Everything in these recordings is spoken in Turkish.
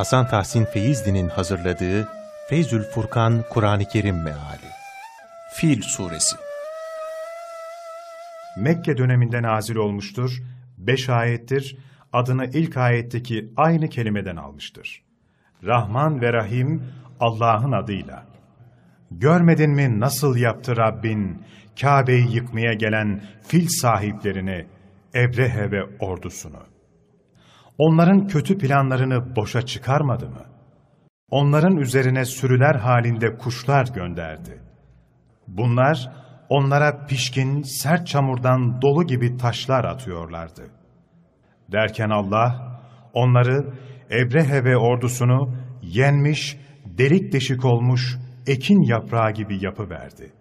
Hasan Tahsin Feyzli'nin hazırladığı Feyzül Furkan Kur'an-ı Kerim Meali Fil Suresi Mekke döneminde nazil olmuştur, beş ayettir, adını ilk ayetteki aynı kelimeden almıştır. Rahman ve Rahim Allah'ın adıyla. Görmedin mi nasıl yaptı Rabbin, Kabe'yi yıkmaya gelen fil sahiplerini, Ebrehe ve ordusunu? Onların kötü planlarını boşa çıkarmadı mı? Onların üzerine sürüler halinde kuşlar gönderdi. Bunlar onlara pişkin, sert çamurdan dolu gibi taşlar atıyorlardı. Derken Allah onları Ebrehe ve ordusunu yenmiş, delik deşik olmuş ekin yaprağı gibi yapıverdi.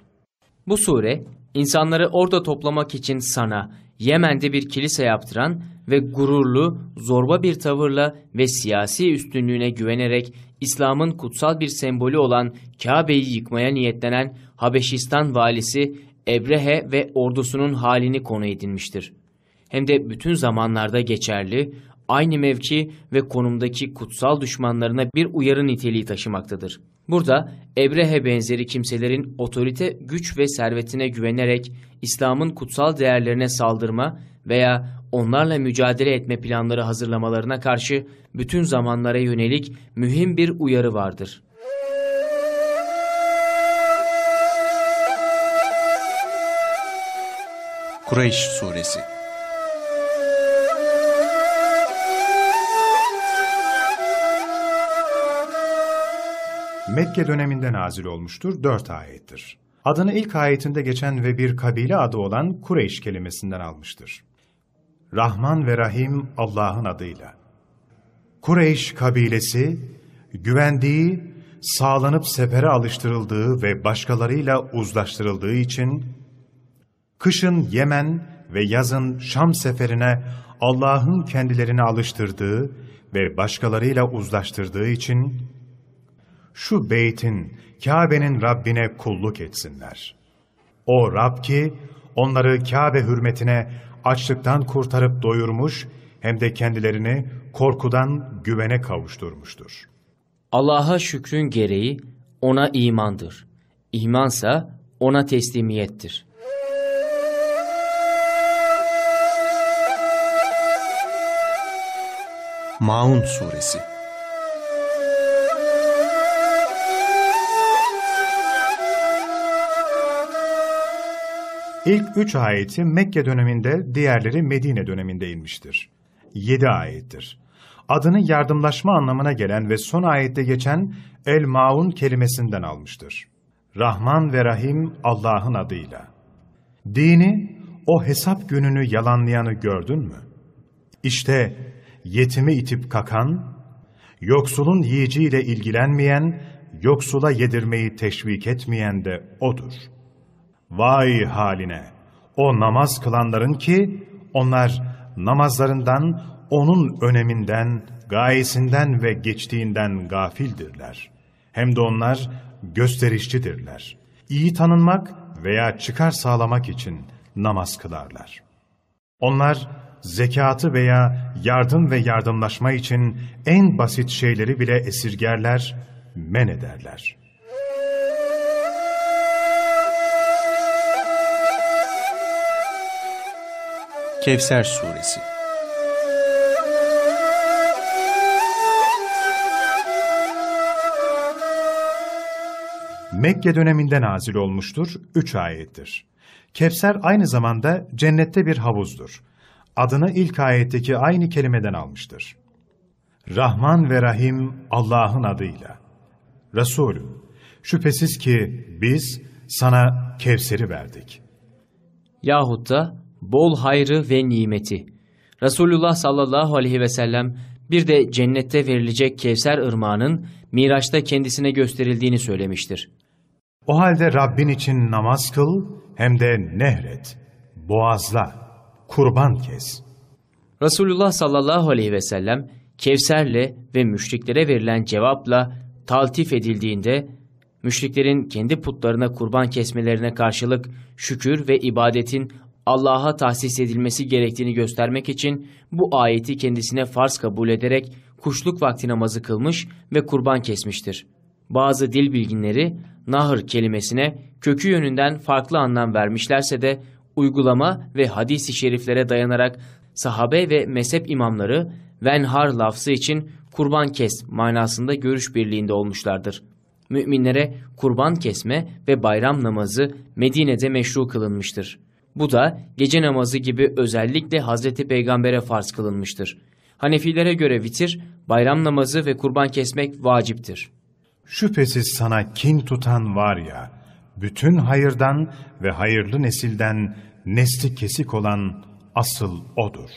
Bu sure, insanları orada toplamak için sana, Yemen'de bir kilise yaptıran ve gururlu, zorba bir tavırla ve siyasi üstünlüğüne güvenerek İslam'ın kutsal bir sembolü olan Kabe'yi yıkmaya niyetlenen Habeşistan valisi Ebrehe ve ordusunun halini konu edinmiştir. Hem de bütün zamanlarda geçerli, aynı mevki ve konumdaki kutsal düşmanlarına bir uyarı niteliği taşımaktadır. Burada Ebrehe benzeri kimselerin otorite, güç ve servetine güvenerek İslam'ın kutsal değerlerine saldırma veya onlarla mücadele etme planları hazırlamalarına karşı bütün zamanlara yönelik mühim bir uyarı vardır. Kureyş Suresi Mekke döneminde nazil olmuştur, dört ayettir. Adını ilk ayetinde geçen ve bir kabile adı olan Kureyş kelimesinden almıştır. Rahman ve Rahim Allah'ın adıyla. Kureyş kabilesi, güvendiği, sağlanıp sefere alıştırıldığı ve başkalarıyla uzlaştırıldığı için, kışın Yemen ve yazın Şam seferine Allah'ın kendilerini alıştırdığı ve başkalarıyla uzlaştırdığı için, şu beytin, Kabe'nin Rabbine kulluk etsinler. O Rab ki, onları Kabe hürmetine açlıktan kurtarıp doyurmuş, hem de kendilerini korkudan güvene kavuşturmuştur. Allah'a şükrün gereği ona imandır. İmansa ona teslimiyettir. Maun Suresi İlk üç ayeti Mekke döneminde, diğerleri Medine döneminde inmiştir. Yedi ayettir. Adını yardımlaşma anlamına gelen ve son ayette geçen El-Maun kelimesinden almıştır. Rahman ve Rahim Allah'ın adıyla. Dini, o hesap gününü yalanlayanı gördün mü? İşte yetimi itip kakan, yoksulun yiyeceğiyle ilgilenmeyen, yoksula yedirmeyi teşvik etmeyen de odur.'' Vay haline! O namaz kılanların ki onlar namazlarından onun öneminden, gayesinden ve geçtiğinden gafildirler. Hem de onlar gösterişçidirler. İyi tanınmak veya çıkar sağlamak için namaz kılarlar. Onlar zekatı veya yardım ve yardımlaşma için en basit şeyleri bile esirgerler, men ederler.'' Kevser Suresi Mekke döneminde nazil olmuştur, üç ayettir. Kevser aynı zamanda cennette bir havuzdur. Adını ilk ayetteki aynı kelimeden almıştır. Rahman ve Rahim Allah'ın adıyla. Resulüm, şüphesiz ki biz sana Kevser'i verdik. Yahut da bol hayrı ve nimeti. Resulullah sallallahu aleyhi ve sellem bir de cennette verilecek Kevser ırmağının Miraç'ta kendisine gösterildiğini söylemiştir. O halde Rabbin için namaz kıl hem de nehret, boğazla, kurban kes. Resulullah sallallahu aleyhi ve sellem Kevser'le ve müşriklere verilen cevapla taltif edildiğinde müşriklerin kendi putlarına kurban kesmelerine karşılık şükür ve ibadetin Allah'a tahsis edilmesi gerektiğini göstermek için bu ayeti kendisine farz kabul ederek kuşluk vakti namazı kılmış ve kurban kesmiştir. Bazı dil bilginleri nahır kelimesine kökü yönünden farklı anlam vermişlerse de uygulama ve hadis-i şeriflere dayanarak sahabe ve mezhep imamları venhar lafzı için kurban kes manasında görüş birliğinde olmuşlardır. Müminlere kurban kesme ve bayram namazı Medine'de meşru kılınmıştır. Bu da gece namazı gibi özellikle Hazreti Peygamber'e farz kılınmıştır. Hanefilere göre vitir, bayram namazı ve kurban kesmek vaciptir. Şüphesiz sana kin tutan var ya, bütün hayırdan ve hayırlı nesilden nesli kesik olan asıl odur.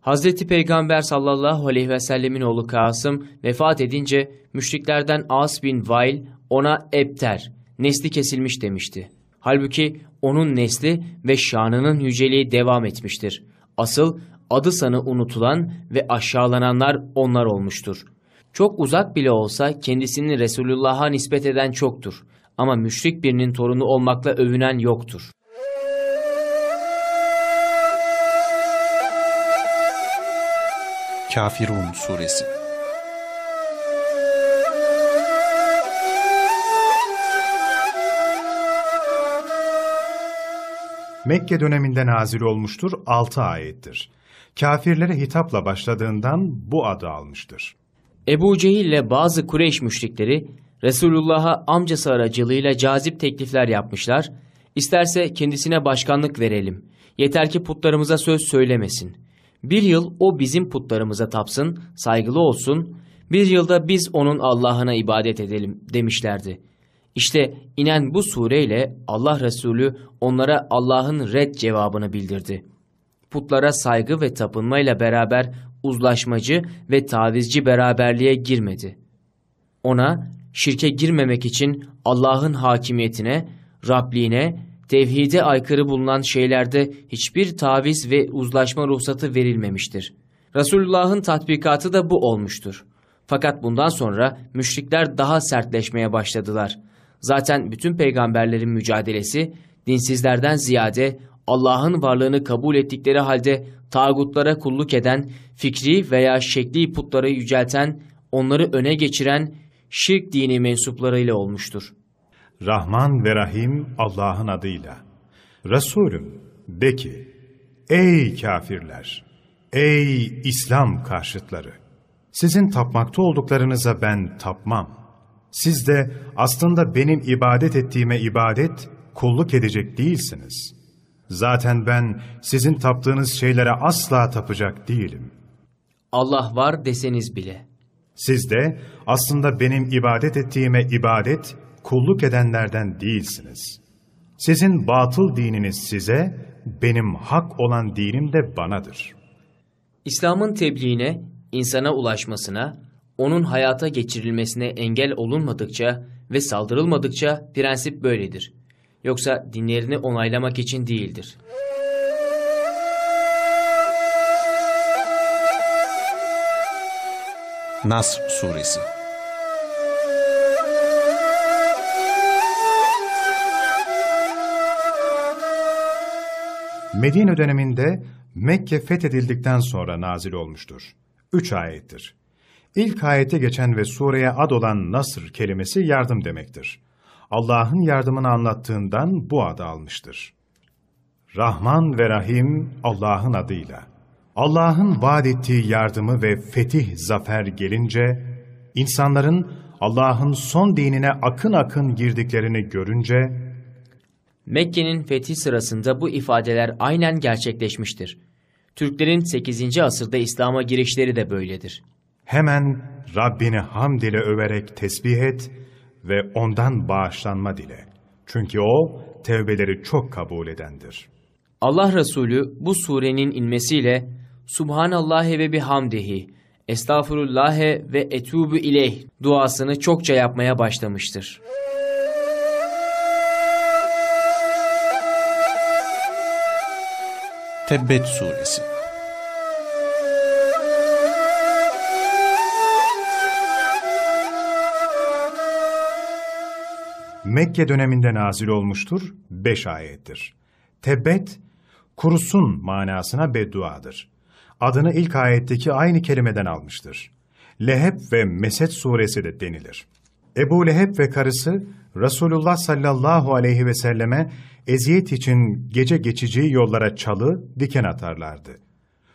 Hazreti Peygamber sallallahu aleyhi ve sellemin oğlu Kasım vefat edince müşriklerden As bin Vail ona ebter, nesli kesilmiş demişti. Halbuki onun nesli ve şanının yüceliği devam etmiştir. Asıl adı sanı unutulan ve aşağılananlar onlar olmuştur. Çok uzak bile olsa kendisini Resulullah'a nispet eden çoktur. Ama müşrik birinin torunu olmakla övünen yoktur. Kafirun Suresi Mekke döneminde nazil olmuştur, 6 ayettir. Kafirlere hitapla başladığından bu adı almıştır. Ebu Cehil ile bazı Kureyş müşrikleri Resulullah'a amcası aracılığıyla cazip teklifler yapmışlar. İsterse kendisine başkanlık verelim. Yeter ki putlarımıza söz söylemesin. Bir yıl o bizim putlarımıza tapsın, saygılı olsun. Bir yılda biz onun Allah'ına ibadet edelim demişlerdi. İşte inen bu sureyle Allah Resulü onlara Allah'ın red cevabını bildirdi. Putlara saygı ve tapınmayla beraber uzlaşmacı ve tavizci beraberliğe girmedi. Ona şirke girmemek için Allah'ın hakimiyetine, Rabliğine, tevhide aykırı bulunan şeylerde hiçbir taviz ve uzlaşma ruhsatı verilmemiştir. Resulullah'ın tatbikatı da bu olmuştur. Fakat bundan sonra müşrikler daha sertleşmeye başladılar. Zaten bütün peygamberlerin mücadelesi dinsizlerden ziyade Allah'ın varlığını kabul ettikleri halde tağutlara kulluk eden, fikri veya şekli putları yücelten, onları öne geçiren şirk dini mensuplarıyla olmuştur. Rahman ve Rahim Allah'ın adıyla. Resulüm de ki, ey kafirler, ey İslam karşıtları, sizin tapmakta olduklarınıza ben tapmam. Siz de aslında benim ibadet ettiğime ibadet, kulluk edecek değilsiniz. Zaten ben sizin taptığınız şeylere asla tapacak değilim. Allah var deseniz bile. Siz de aslında benim ibadet ettiğime ibadet, kulluk edenlerden değilsiniz. Sizin batıl dininiz size, benim hak olan dinim de banadır. İslam'ın tebliğine, insana ulaşmasına, onun hayata geçirilmesine engel olunmadıkça ve saldırılmadıkça prensip böyledir. Yoksa dinlerini onaylamak için değildir. Nasr Suresi Medine döneminde Mekke fethedildikten sonra nazil olmuştur. Üç ayettir. İlk ayete geçen ve sureye ad olan Nasr kelimesi yardım demektir. Allah'ın yardımını anlattığından bu adı almıştır. Rahman ve Rahim Allah'ın adıyla. Allah'ın vaat ettiği yardımı ve fetih zafer gelince, insanların Allah'ın son dinine akın akın girdiklerini görünce, Mekke'nin fethi sırasında bu ifadeler aynen gerçekleşmiştir. Türklerin 8. asırda İslam'a girişleri de böyledir. Hemen Rabbini hamd ile överek tesbih et ve ondan bağışlanma dile. Çünkü o tevbeleri çok kabul edendir. Allah Resulü bu surenin inmesiyle Subhanallahi ve bihamdihi, Estağfurullahe ve etubu ileyh duasını çokça yapmaya başlamıştır. Tebbet Suresi Mekke döneminde nazil olmuştur, beş ayettir. Tebbet, kurusun manasına bedduadır. Adını ilk ayetteki aynı kelimeden almıştır. Leheb ve Mesed suresi de denilir. Ebu Leheb ve karısı Resulullah sallallahu aleyhi ve selleme eziyet için gece geçici yollara çalı, diken atarlardı.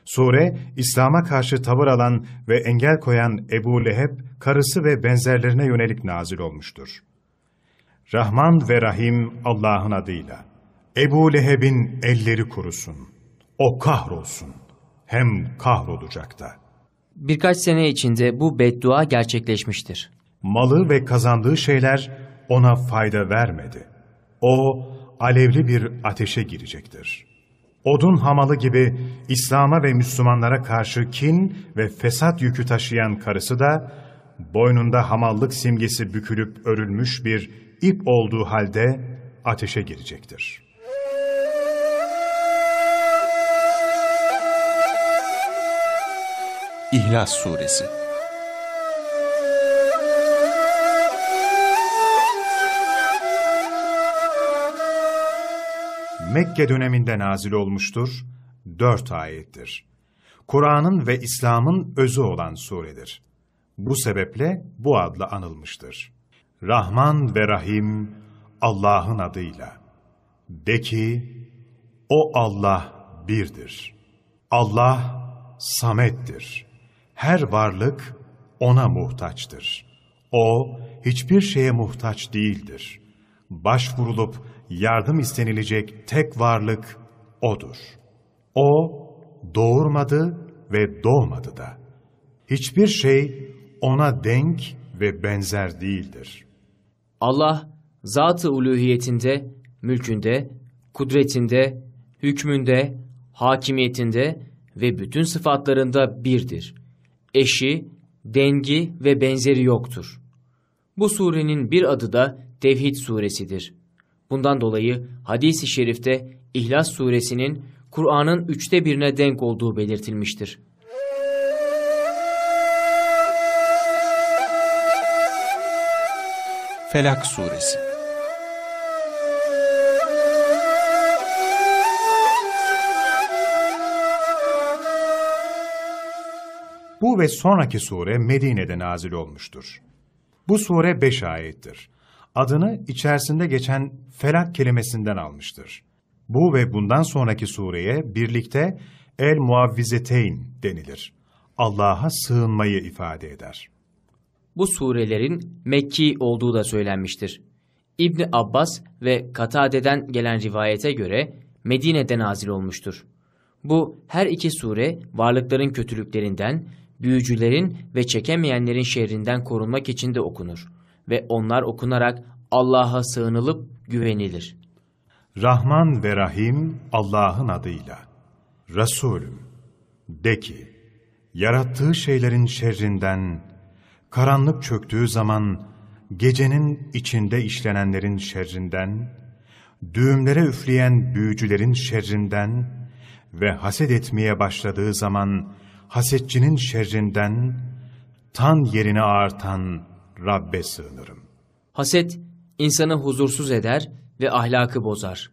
Sure, İslam'a karşı tavır alan ve engel koyan Ebu Leheb, karısı ve benzerlerine yönelik nazil olmuştur. Rahman ve Rahim Allah'ın adıyla. Ebu Leheb'in elleri kurusun. O kahrolsun. Hem kahrolacak da. Birkaç sene içinde bu beddua gerçekleşmiştir. Malı ve kazandığı şeyler ona fayda vermedi. O alevli bir ateşe girecektir. Odun hamalı gibi İslam'a ve Müslümanlara karşı kin ve fesat yükü taşıyan karısı da boynunda hamallık simgesi bükülüp örülmüş bir ip olduğu halde ateşe girecektir. İhlas Suresi Mekke döneminde nazil olmuştur, dört ayettir. Kur'an'ın ve İslam'ın özü olan suredir. Bu sebeple bu adla anılmıştır. Rahman ve Rahim Allah'ın adıyla. De ki, o Allah birdir. Allah samettir. Her varlık ona muhtaçtır. O hiçbir şeye muhtaç değildir. Başvurulup yardım istenilecek tek varlık O'dur. O doğurmadı ve doğmadı da. Hiçbir şey O'na denk ve benzer değildir. Allah, zat-ı uluhiyetinde, mülkünde, kudretinde, hükmünde, hakimiyetinde ve bütün sıfatlarında birdir. Eşi, dengi ve benzeri yoktur. Bu surenin bir adı da Tevhid suresidir. Bundan dolayı hadis-i şerifte İhlas suresinin Kur'an'ın üçte birine denk olduğu belirtilmiştir. Felak Suresi Bu ve sonraki sure Medine'de nazil olmuştur. Bu sure beş ayettir. Adını içerisinde geçen felak kelimesinden almıştır. Bu ve bundan sonraki sureye birlikte El Muavvizeteyn denilir. Allah'a sığınmayı ifade eder. Bu surelerin Mekki olduğu da söylenmiştir. İbni Abbas ve Katade'den gelen rivayete göre Medine'de nazil olmuştur. Bu her iki sure varlıkların kötülüklerinden, büyücülerin ve çekemeyenlerin şerrinden korunmak için de okunur ve onlar okunarak Allah'a sığınılıp güvenilir. Rahman ve Rahim Allah'ın adıyla. Resulüm, de ki, yarattığı şeylerin şerrinden, karanlık çöktüğü zaman gecenin içinde işlenenlerin şerrinden, düğümlere üfleyen büyücülerin şerrinden ve haset etmeye başladığı zaman hasetçinin şerrinden, tan yerine artan Rabbe sığınırım. Haset insanı huzursuz eder ve ahlakı bozar.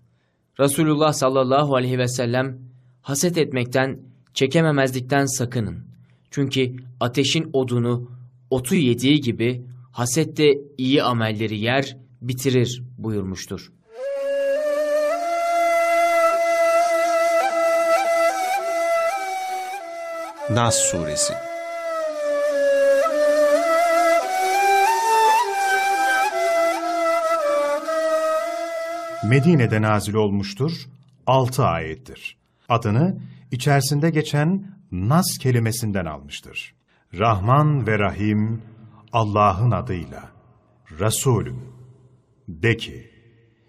Resulullah sallallahu aleyhi ve sellem haset etmekten, çekememezlikten sakının. Çünkü ateşin odunu otu yediği gibi haset de iyi amelleri yer, bitirir buyurmuştur. Nas Suresi Medine'de nazil olmuştur, altı ayettir. Adını içerisinde geçen Nas kelimesinden almıştır. Rahman ve Rahim Allah'ın adıyla. Resulüm, de ki,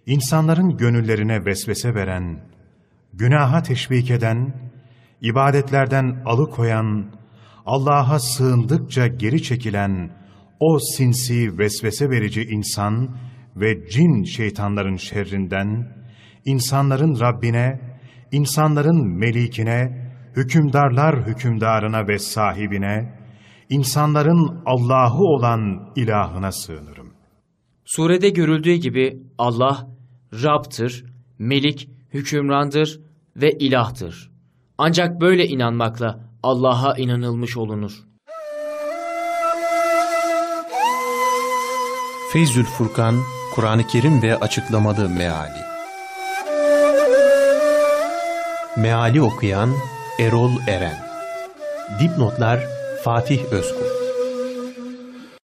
insanların gönüllerine vesvese veren, günaha teşvik eden, ibadetlerden alıkoyan, Allah'a sığındıkça geri çekilen o sinsi vesvese verici insan ve cin şeytanların şerrinden, insanların Rabbine, insanların melikine, hükümdarlar hükümdarına ve sahibine, insanların Allah'ı olan ilahına sığınırım. Surede görüldüğü gibi Allah Rab'tır, Melik, hükümrandır ve ilahtır. Ancak böyle inanmakla Allah'a inanılmış olunur. Feyzül Furkan, Kur'an-ı Kerim ve Açıklamalı Meali Meali okuyan Erol Eren Dipnotlar Fatih Özkul